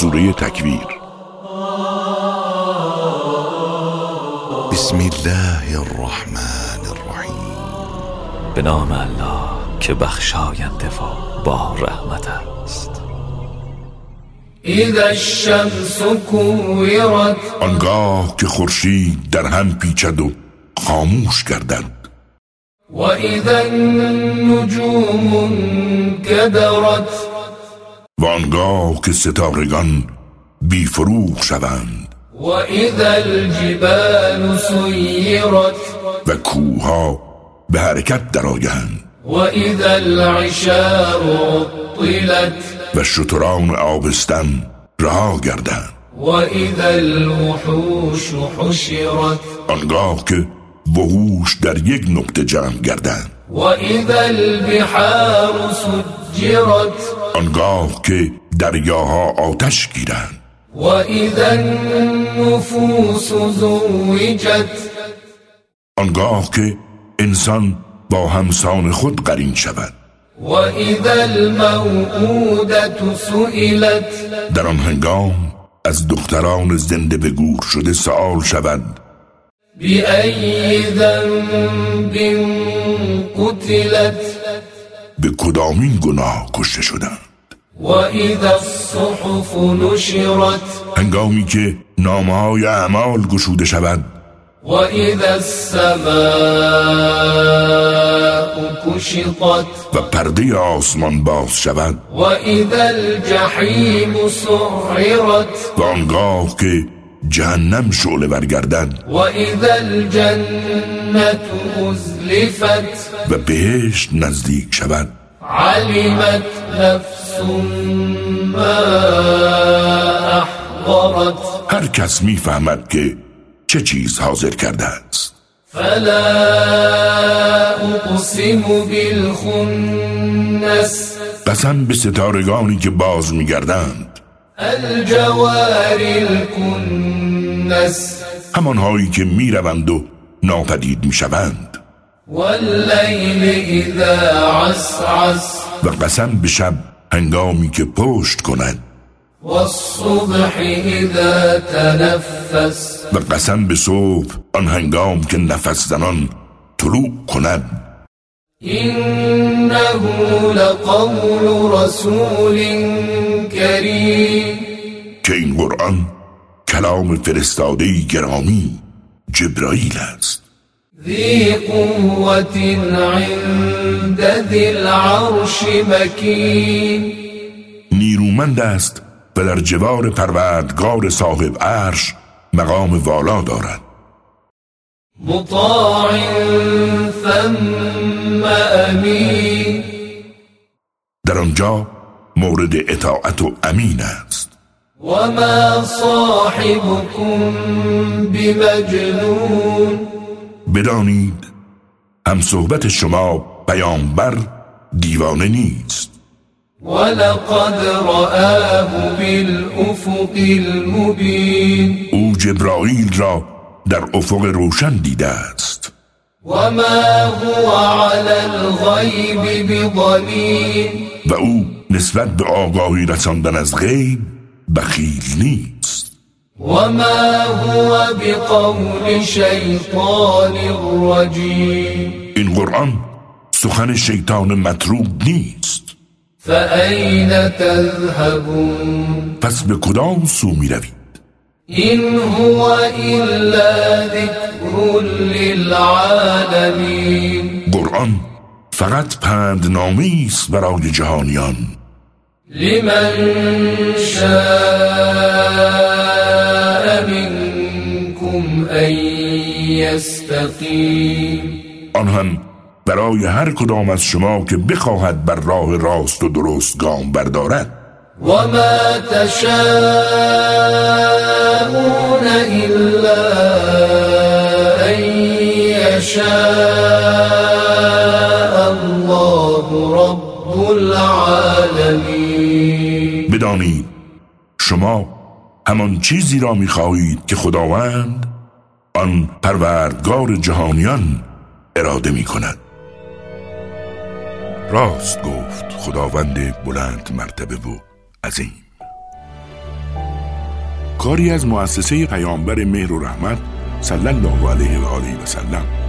سوره تکویر بسم الله الرحمن الرحیم. به نام الله که بخشاینده و با رحمت است. اذا الشمس كورت آنگاه که خورشید در هم پیچد و خاموش گردد. وإذا النجوم انكدرت و آنگاه که ستارگان بیفروغ شوند. وإذا الجبال سيرت و کوها به حرکت درآیند وإذا العشار عطلت و شتران آبستن رها گردند. وإذا الوحوش حشرت آنگاه که وحوش در یک نقطه جمع گردند. وإذا البحار سجرت آنگاه که دریاها آتش گیرند. وإذا النفوس زوجت آنگاه که انسان با همسان خود قرین شود. وإذا الموءودة سئلت در آن هنگام از دختران زنده به گور شده سوال شود. بأي ذنب قتلت به کدامین گناه کشته شدند وإذا الصحف نشرت هنگامی که نامه های اعمال گشوده شود وإذا السماء كشطت و پرده آسمان باز شود. وإذا الجحيم سعرت و آنگاه که جهنم شعله برگردد. وإذا الجنة أزلفت و بهشت نزدیک شود. علمت نفس ما أحضرت. هر کس می‌فهمد که چه چیز حاضر کرده است. فلا أقسم بالخنس. قسم به ستارگانی که باز میگردند. الجوار الكنس. همانهایی که می‌روند و ناپدید می‌شوند. والليل إذا عسعس. و قسم به شب هنگامی که پشت کند. والصبح إذا تنفس. و قسم به صبح آن هنگام که نفس زنان طلوع کند. إنه لقول رسول كريم. که این قرآن کلام فرستاده گرامی جبرائیل است. ذي قوة عند ذي العرش مكين. نیرومند است و در جوار پروردگار صاحب عرش مقام والا دارد. مطاع ثم أمين. در آنجا مورد اطاعت و امین است. وما صاحبكم بمجنون. بدانید هم صحبت شما پیامبر دیوانه نیست. ولقد رآه بالأفق المبين او جبرائیل را در افق روشن دیده است. وما هو على الغيب بضنين و او نسبت به آگاهی رساندن از غیب بخیل نیست. وما هو بقول شيطان رجيم این قرآن سخن شیطان مطرود نیست. فأين تذهبون؟ پس به کدام سو می روید إن هو إلا ذكر للعالمين. قرآن فقط پندنامه است برای جهانیان. لمن شاء. آن هم برای هر کدام از شما که بخواهد بر راه راست و درست گام بردارد. وما تشاءون إلا أن يشاء الله رب العالمين. بدانید شما همان چیزی را می‌خواهید که خداوند آن پروردگار جهانیان اراده می کند راست گفت خداوند بلند مرتبه و عظیم. کاری از مؤسسه پیامبر مهر و رحمت صلی الله علیه و آله و سلم